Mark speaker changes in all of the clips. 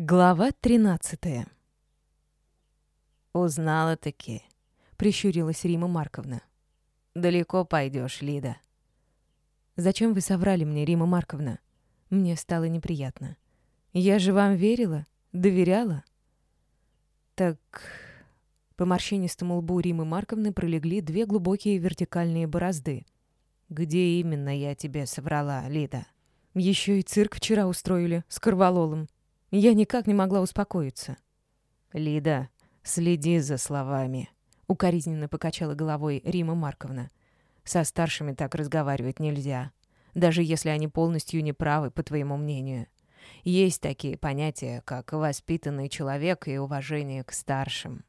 Speaker 1: Глава 13 «Узнала-таки», — прищурилась Рима Марковна. «Далеко пойдешь, Лида». «Зачем вы соврали мне, Рима Марковна?» Мне стало неприятно. «Я же вам верила, доверяла». «Так...» По морщинистому лбу Римы Марковны пролегли две глубокие вертикальные борозды. «Где именно я тебе соврала, Лида?» «Еще и цирк вчера устроили с Корвалолом. Я никак не могла успокоиться. «Лида, следи за словами», — укоризненно покачала головой Рима Марковна. «Со старшими так разговаривать нельзя, даже если они полностью неправы, по твоему мнению. Есть такие понятия, как воспитанный человек и уважение к старшим».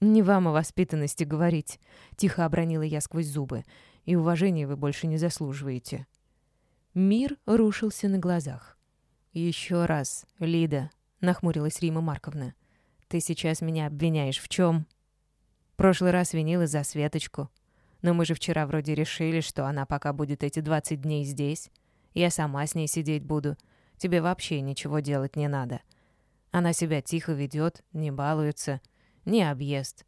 Speaker 1: «Не вам о воспитанности говорить», — тихо обронила я сквозь зубы, «и уважения вы больше не заслуживаете». Мир рушился на глазах. «Еще раз, Лида», — нахмурилась Рима Марковна. «Ты сейчас меня обвиняешь в чем? Прошлый раз винила за Светочку. Но мы же вчера вроде решили, что она пока будет эти 20 дней здесь. Я сама с ней сидеть буду. Тебе вообще ничего делать не надо. Она себя тихо ведет, не балуется, не объест.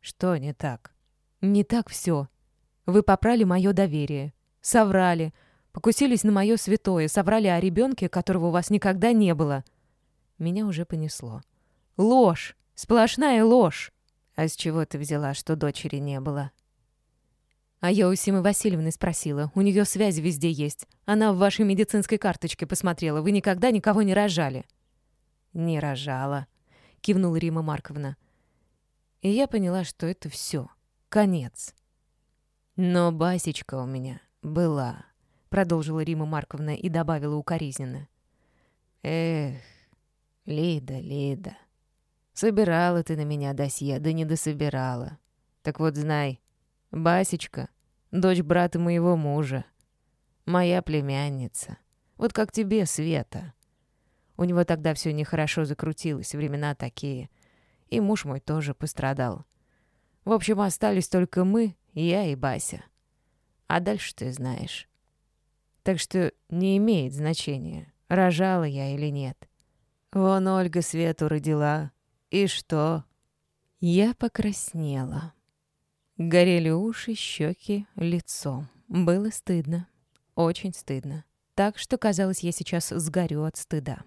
Speaker 1: Что не так?» «Не так все. Вы попрали мое доверие. Соврали, Покусились на мое святое, соврали о ребенке, которого у вас никогда не было. Меня уже понесло. Ложь! Сплошная ложь! А с чего ты взяла, что дочери не было? А я у Симы Васильевны спросила. У нее связи везде есть. Она в вашей медицинской карточке посмотрела. Вы никогда никого не рожали. Не рожала, кивнула Рима Марковна. И я поняла, что это все. Конец. Но Басечка у меня была продолжила Рима Марковна и добавила укоризненно. Эх, Лида, Лида, собирала ты на меня досье, да не дособирала. Так вот знай, Басечка, дочь брата моего мужа, моя племянница, вот как тебе, Света. У него тогда все нехорошо закрутилось, времена такие. И муж мой тоже пострадал. В общем, остались только мы, я и Бася. А дальше ты знаешь. Так что не имеет значения, рожала я или нет. Вон Ольга Свету родила. И что? Я покраснела. Горели уши, щеки, лицо. Было стыдно. Очень стыдно. Так что, казалось, я сейчас сгорю от стыда.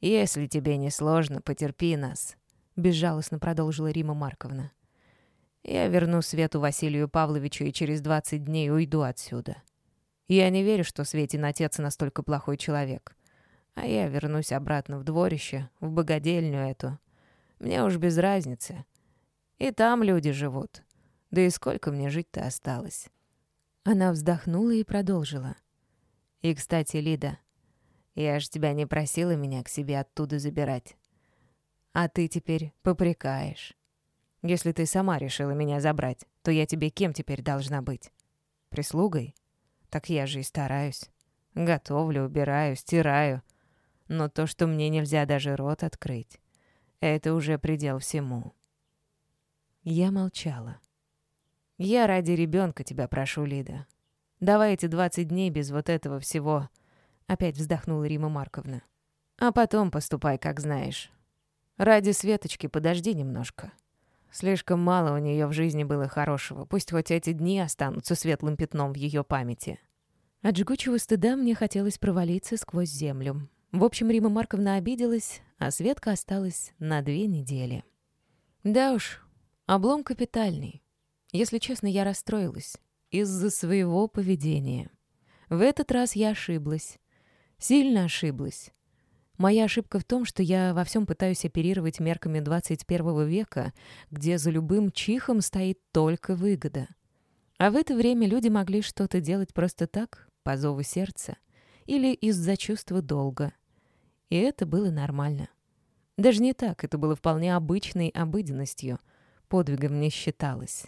Speaker 1: «Если тебе не сложно, потерпи нас», — безжалостно продолжила Рима Марковна. «Я верну Свету Василию Павловичу и через двадцать дней уйду отсюда. Я не верю, что Светин отец настолько плохой человек. А я вернусь обратно в дворище, в богадельню эту. Мне уж без разницы. И там люди живут. Да и сколько мне жить-то осталось?» Она вздохнула и продолжила. «И, кстати, Лида, я ж тебя не просила меня к себе оттуда забирать. А ты теперь попрекаешь. Если ты сама решила меня забрать, то я тебе кем теперь должна быть? Прислугой?» Так я же и стараюсь. Готовлю, убираю, стираю. Но то, что мне нельзя даже рот открыть, это уже предел всему. Я молчала. «Я ради ребенка тебя прошу, Лида. Давай эти двадцать дней без вот этого всего», — опять вздохнула Рима Марковна. «А потом поступай, как знаешь. Ради Светочки подожди немножко. Слишком мало у нее в жизни было хорошего. Пусть хоть эти дни останутся светлым пятном в ее памяти. От жгучего стыда мне хотелось провалиться сквозь землю. В общем, Рима Марковна обиделась, а Светка осталась на две недели. Да уж, облом капитальный. Если честно, я расстроилась из-за своего поведения. В этот раз я ошиблась. Сильно ошиблась. Моя ошибка в том, что я во всем пытаюсь оперировать мерками 21 века, где за любым чихом стоит только выгода. А в это время люди могли что-то делать просто так, по зову сердца, или из-за чувства долга. И это было нормально. Даже не так, это было вполне обычной обыденностью, подвигом не считалось.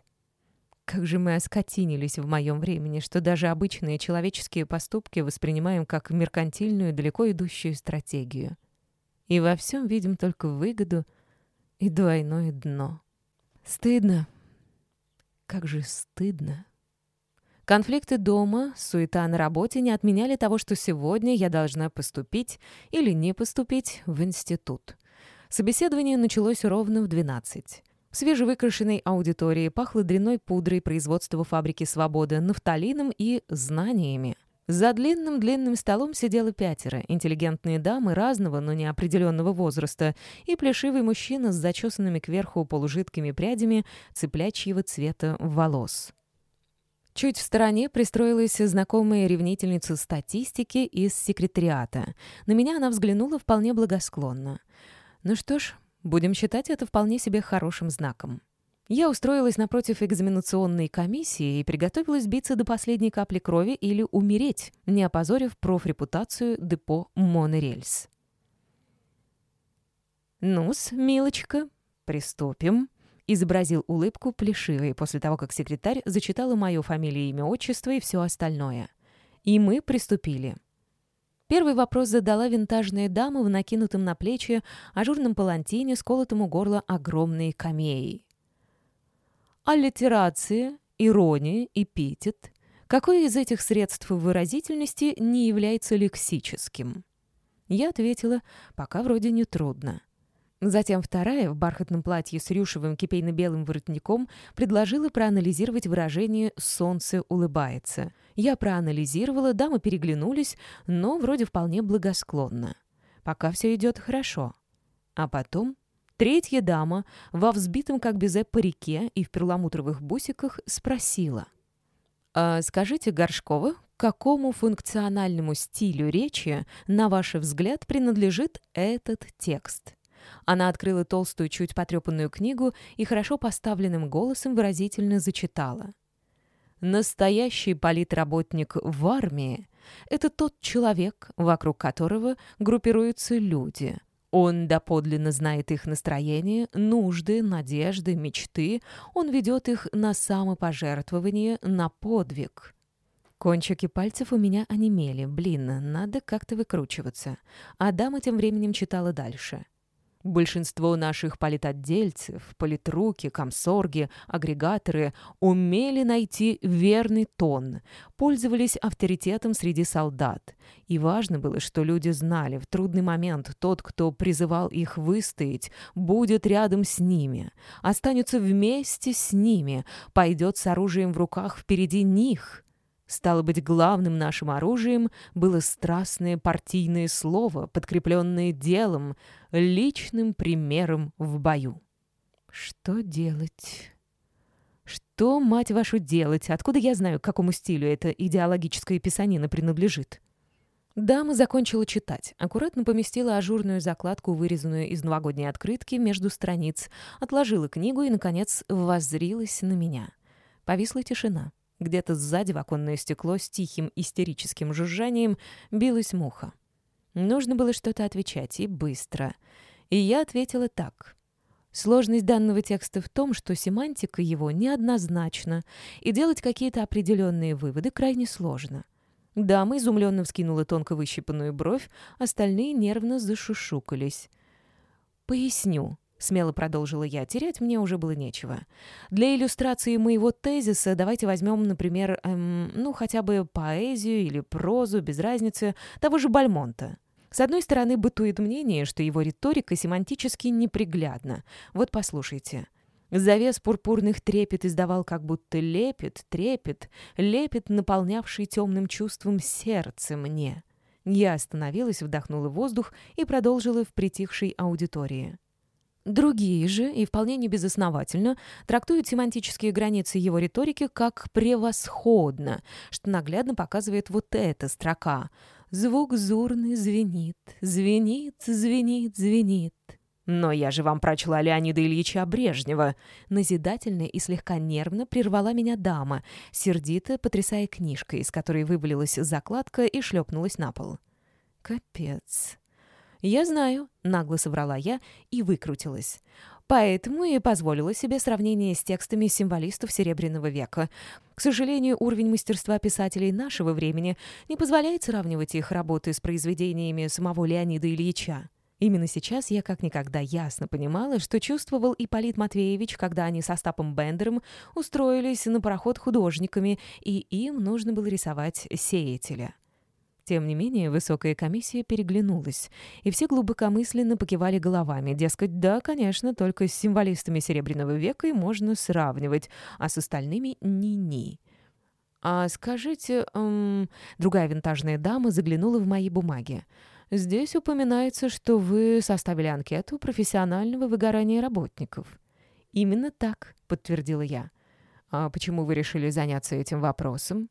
Speaker 1: Как же мы оскотинились в моем времени, что даже обычные человеческие поступки воспринимаем как меркантильную, далеко идущую стратегию. И во всем видим только выгоду и двойное дно. Стыдно. Как же стыдно. Конфликты дома, суета на работе не отменяли того, что сегодня я должна поступить или не поступить в институт. Собеседование началось ровно в 12. В свежевыкрашенной аудитории пахло дрянной пудрой производства фабрики «Свобода», нафталином и знаниями. За длинным-длинным столом сидело пятеро, интеллигентные дамы разного, но неопределенного возраста, и плешивый мужчина с зачесанными кверху полужидкими прядями цыплячьего цвета волос. Чуть в стороне пристроилась знакомая ревнительница статистики из секретариата. На меня она взглянула вполне благосклонно. Ну что ж, будем считать это вполне себе хорошим знаком. Я устроилась напротив экзаменационной комиссии и приготовилась биться до последней капли крови или умереть, не опозорив профрепутацию депо «Монорельс». «Ну-с, милочка, приступим», изобразил улыбку плешивой после того, как секретарь зачитала мою фамилию, имя, отчество и все остальное. И мы приступили. Первый вопрос задала винтажная дама в накинутом на плечи ажурном палантине, сколотом у горла огромной камеей. Аллитерация, ирония, эпитет. Какое из этих средств выразительности не является лексическим? Я ответила, пока вроде не трудно. Затем вторая, в бархатном платье с рюшевым кипейно-белым воротником, предложила проанализировать выражение «солнце улыбается». Я проанализировала, дамы переглянулись, но вроде вполне благосклонно. Пока все идет хорошо. А потом третья дама во взбитом как безе парике и в перламутровых бусиках спросила. «А скажите, Горшкова, какому функциональному стилю речи, на ваш взгляд, принадлежит этот текст?» Она открыла толстую, чуть потрепанную книгу и хорошо поставленным голосом выразительно зачитала. «Настоящий политработник в армии — это тот человек, вокруг которого группируются люди». Он доподлинно знает их настроение, нужды, надежды, мечты. Он ведет их на самопожертвование, на подвиг. Кончики пальцев у меня онемели. Блин, надо как-то выкручиваться. А дама тем временем читала дальше. Большинство наших политотдельцев, политруки, комсорги, агрегаторы умели найти верный тон, пользовались авторитетом среди солдат. И важно было, что люди знали, в трудный момент тот, кто призывал их выстоять, будет рядом с ними, останется вместе с ними, пойдет с оружием в руках впереди них. Стало быть, главным нашим оружием было страстное партийное слово, подкрепленное делом, личным примером в бою. Что делать? Что, мать вашу, делать? Откуда я знаю, к какому стилю эта идеологическая писанина принадлежит? Дама закончила читать, аккуратно поместила ажурную закладку, вырезанную из новогодней открытки, между страниц, отложила книгу и, наконец, воззрилась на меня. Повисла тишина. Где-то сзади в оконное стекло с тихим истерическим жужжанием билась муха. Нужно было что-то отвечать, и быстро. И я ответила так. Сложность данного текста в том, что семантика его неоднозначна, и делать какие-то определенные выводы крайне сложно. Дама изумленно вскинула тонко выщипанную бровь, остальные нервно зашушукались. «Поясню», Смело продолжила я. Терять мне уже было нечего. Для иллюстрации моего тезиса давайте возьмем, например, эм, ну, хотя бы поэзию или прозу, без разницы, того же Бальмонта. С одной стороны, бытует мнение, что его риторика семантически неприглядна. Вот послушайте. Завес пурпурных трепет издавал как будто лепет, трепет, лепет, наполнявший темным чувством сердце мне. Я остановилась, вдохнула воздух и продолжила в притихшей аудитории. Другие же, и вполне небезосновательно, трактуют семантические границы его риторики как «превосходно», что наглядно показывает вот эта строка. «Звук зурный звенит, звенит, звенит, звенит». «Но я же вам прочла Леонида Ильича Брежнева!» Назидательно и слегка нервно прервала меня дама, сердито потрясая книжкой, из которой вывалилась закладка и шлепнулась на пол. «Капец!» «Я знаю», — нагло соврала я и выкрутилась. Поэтому и позволила себе сравнение с текстами символистов Серебряного века. К сожалению, уровень мастерства писателей нашего времени не позволяет сравнивать их работы с произведениями самого Леонида Ильича. Именно сейчас я как никогда ясно понимала, что чувствовал Ипполит Матвеевич, когда они со Стапом Бендером устроились на пароход художниками, и им нужно было рисовать сеятеля. Тем не менее, высокая комиссия переглянулась, и все глубокомысленно покивали головами, дескать, да, конечно, только с символистами Серебряного века и можно сравнивать, а с остальными ни-ни. «А скажите...» эм... Другая винтажная дама заглянула в мои бумаги. «Здесь упоминается, что вы составили анкету профессионального выгорания работников». «Именно так», — подтвердила я. «А почему вы решили заняться этим вопросом?»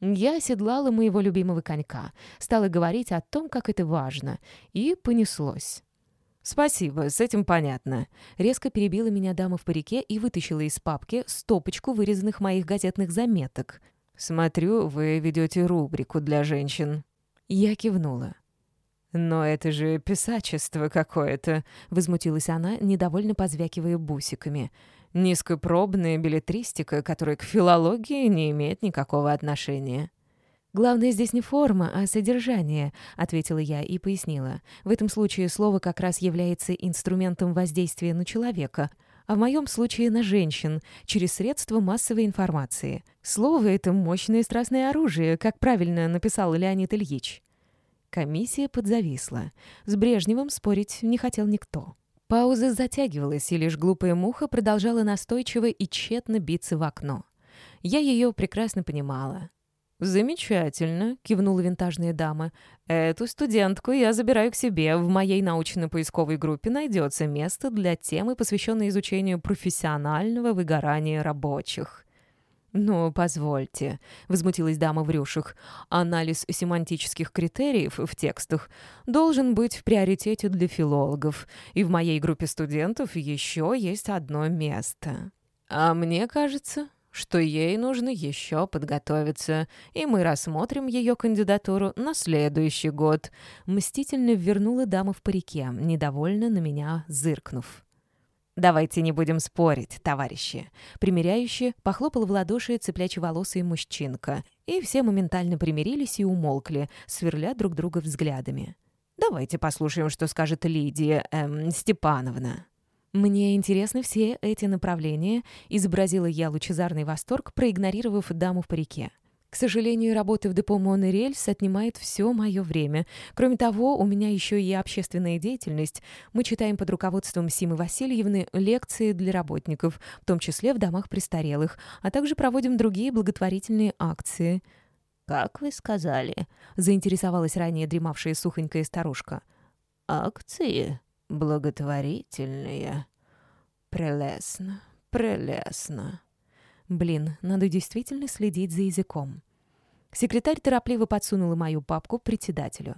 Speaker 1: Я оседлала моего любимого конька, стала говорить о том, как это важно, и понеслось. «Спасибо, с этим понятно». Резко перебила меня дама в парике и вытащила из папки стопочку вырезанных моих газетных заметок. «Смотрю, вы ведете рубрику для женщин». Я кивнула. «Но это же писачество какое-то», — возмутилась она, недовольно позвякивая бусиками. Низкопробная билетристика, которая к филологии не имеет никакого отношения. «Главное здесь не форма, а содержание», — ответила я и пояснила. «В этом случае слово как раз является инструментом воздействия на человека, а в моем случае на женщин, через средства массовой информации. Слово — это мощное страстное оружие, как правильно написал Леонид Ильич». Комиссия подзависла. С Брежневым спорить не хотел никто. Пауза затягивалась, и лишь глупая муха продолжала настойчиво и тщетно биться в окно. Я ее прекрасно понимала. «Замечательно», — кивнула винтажная дама. «Эту студентку я забираю к себе. В моей научно-поисковой группе найдется место для темы, посвященной изучению профессионального выгорания рабочих». «Ну, позвольте», — возмутилась дама в рюшах, «анализ семантических критериев в текстах должен быть в приоритете для филологов, и в моей группе студентов еще есть одно место. А мне кажется, что ей нужно еще подготовиться, и мы рассмотрим ее кандидатуру на следующий год», — мстительно вернула дама в парике, недовольно на меня зыркнув. «Давайте не будем спорить, товарищи». Примеряющий похлопал в ладоши цеплячеволосый мужчинка, и все моментально примирились и умолкли, сверля друг друга взглядами. «Давайте послушаем, что скажет Лидия эм, Степановна». «Мне интересны все эти направления», — изобразила я лучезарный восторг, проигнорировав даму в парике. К сожалению, работа в депо «Монорельс» отнимает все мое время. Кроме того, у меня еще и общественная деятельность. Мы читаем под руководством Симы Васильевны лекции для работников, в том числе в домах престарелых, а также проводим другие благотворительные акции.
Speaker 2: «Как вы сказали?»
Speaker 1: — заинтересовалась ранее дремавшая сухонькая старушка.
Speaker 2: «Акции благотворительные. Прелестно, прелестно».
Speaker 1: Блин, надо действительно следить за языком. Секретарь торопливо подсунула мою папку председателю.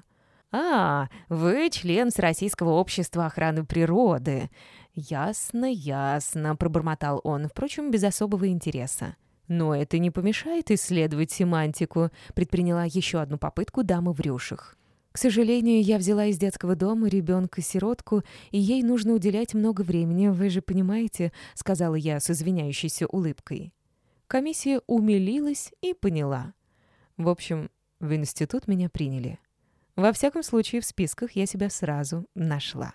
Speaker 1: «А, вы член Всероссийского общества охраны природы». «Ясно, ясно», — пробормотал он, впрочем, без особого интереса. «Но это не помешает исследовать семантику», — предприняла еще одну попытку дамы в рюшах. «К сожалению, я взяла из детского дома ребенка-сиротку, и ей нужно уделять много времени, вы же понимаете», — сказала я с извиняющейся улыбкой. Комиссия умилилась и поняла. В общем, в институт меня приняли. Во всяком случае, в списках я себя сразу нашла.